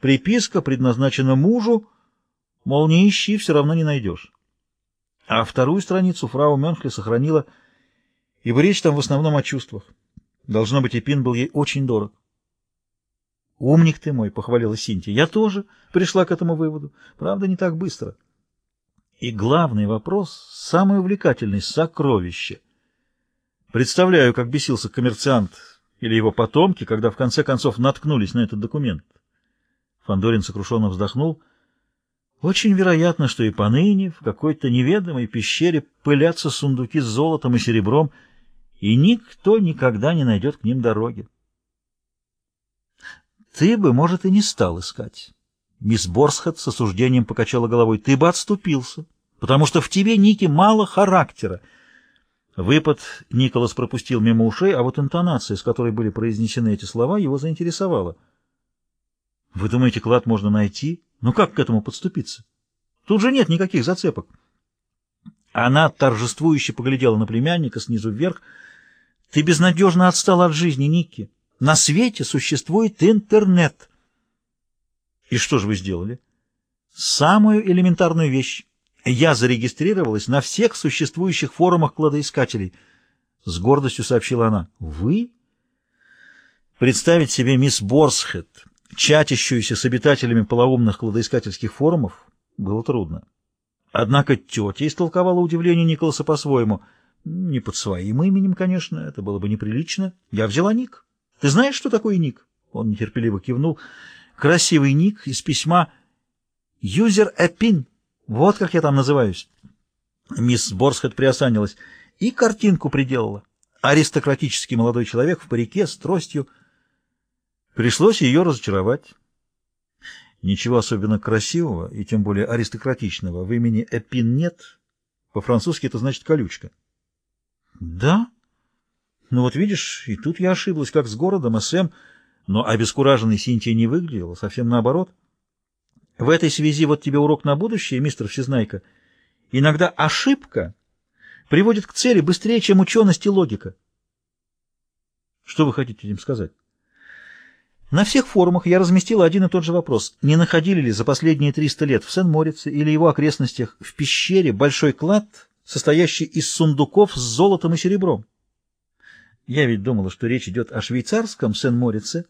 Приписка предназначена мужу, мол, не ищи, все равно не найдешь. А вторую страницу фрау Мюнхли сохранила, ибо речь там в основном о чувствах. Должно быть, Эпин был ей очень дорог. «Умник ты мой», — похвалила Синтия. «Я тоже пришла к этому выводу. Правда, не так быстро». И главный вопрос, самый увлекательный — сокровище. Представляю, как бесился коммерциант или его потомки, когда в конце концов наткнулись на этот документ. Фандорин сокрушенно вздохнул. Очень вероятно, что и поныне в какой-то неведомой пещере пылятся сундуки с золотом и серебром, и никто никогда не найдет к ним дороги. Ты бы, может, и не стал искать. Мисс Борсхед с осуждением покачала головой. Ты бы отступился, потому что в тебе, Ники, мало характера. Выпад Николас пропустил мимо ушей, а вот интонация, с которой были произнесены эти слова, его заинтересовала. Вы думаете, клад можно найти? Ну как к этому подступиться? Тут же нет никаких зацепок. Она торжествующе поглядела на племянника снизу вверх. Ты безнадежно отстал от жизни, Ники. На свете существует интернет. И что же вы сделали? Самую элементарную вещь. Я зарегистрировалась на всех существующих форумах кладоискателей. С гордостью сообщила она. Вы? Представить себе мисс Борсхед, чатящуюся с обитателями полоумных кладоискательских форумов, было трудно. Однако тетя истолковала удивление Николаса по-своему. Не под своим именем, конечно, это было бы неприлично. Я взяла ник. Ты знаешь, что такое ник? Он нетерпеливо кивнул. Красивый ник из письма «Юзер Эпин». Вот как я там называюсь. Мисс Борсхед приосанилась и картинку приделала. Аристократический молодой человек в парике с тростью. Пришлось ее разочаровать. Ничего особенно красивого и тем более аристократичного в имени Эпин нет. По-французски это значит колючка. Да? Ну вот видишь, и тут я ошиблась, как с городом, а Сэм, но обескураженной Синтия не выглядела, совсем наоборот. В этой связи вот тебе урок на будущее, мистер Всезнайка. Иногда ошибка приводит к цели быстрее, чем ученость и логика. Что вы хотите этим сказать? На всех форумах я разместила один и тот же вопрос. Не находили ли за последние 300 лет в Сен-Морице или его окрестностях в пещере большой клад, состоящий из сундуков с золотом и серебром? Я ведь думала, что речь идет о швейцарском Сен-Морице.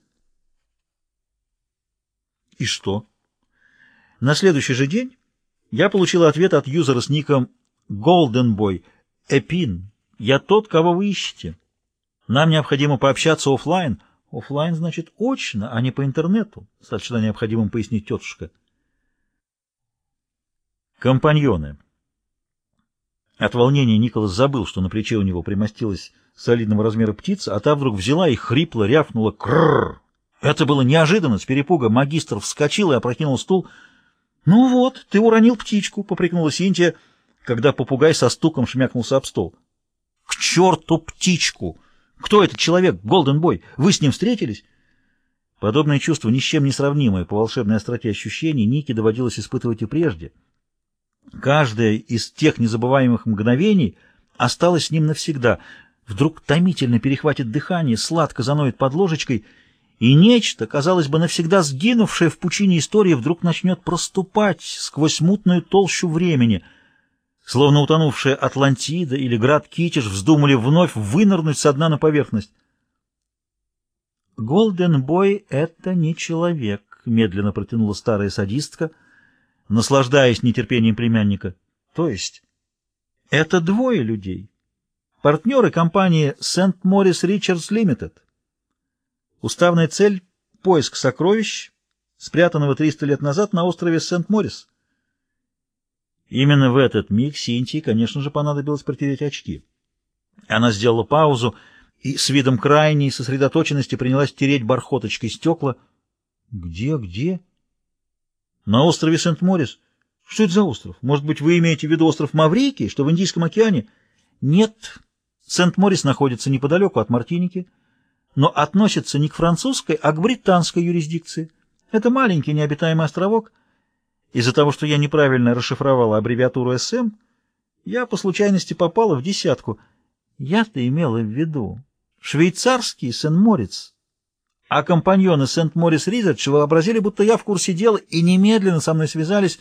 И что? На следующий же день я получила ответ от юзера с ником Golden Boy. Эпин, я тот, кого вы ищете. Нам необходимо пообщаться офлайн. Офлайн значит очно, а не по интернету, сочла необходимым пояснить тетушка. Компаньоны. От волнения Николас забыл, что на плече у него примостилась солидного размера птица, а та вдруг взяла и хрипло рявкнула «Крррр!». Это было неожиданно, с перепуга магистр вскочил и опрокинул стул. «Ну вот, ты уронил птичку», — попрекнула Синтия, когда попугай со стуком шмякнулся об стол. «К черту птичку! Кто этот человек, Голденбой? Вы с ним встретились?» Подобное чувство, ни с чем не сравнимое по волшебной остроте ощущений, Нике доводилось испытывать и прежде — Каждое из тех незабываемых мгновений осталось с ним навсегда. Вдруг томительно перехватит дыхание, сладко заноет под ложечкой, и нечто, казалось бы, навсегда сгинувшее в пучине истории, вдруг начнет проступать сквозь мутную толщу времени. Словно утонувшая Атлантида или град Китиш вздумали вновь вынырнуть со дна на поверхность. «Голден Бой — это не человек», — медленно протянула старая садистка — наслаждаясь нетерпением племянника. То есть это двое людей. Партнеры компании. Morris Richards Limited. Уставная цель — поиск сокровищ, спрятанного 300 лет назад на острове Сент-Морис. Именно в этот миг Синтии, конечно же, понадобилось протереть очки. Она сделала паузу и с видом крайней сосредоточенности принялась тереть бархоточкой стекла. «Где, где?» На острове Сент-Морис? Что это за остров? Может быть, вы имеете в виду остров Маврикий, что в Индийском океане? Нет. Сент-Морис находится неподалеку от Мартиники, но относится не к французской, а к британской юрисдикции. Это маленький необитаемый островок. Из-за того, что я неправильно расшифровала аббревиатуру СМ, я по случайности попала в десятку. Я-то имела в виду швейцарский Сен-Морец. А компаньоны Сент-Морис Ризерч вообразили, будто я в курсе дела, и немедленно со мной связались,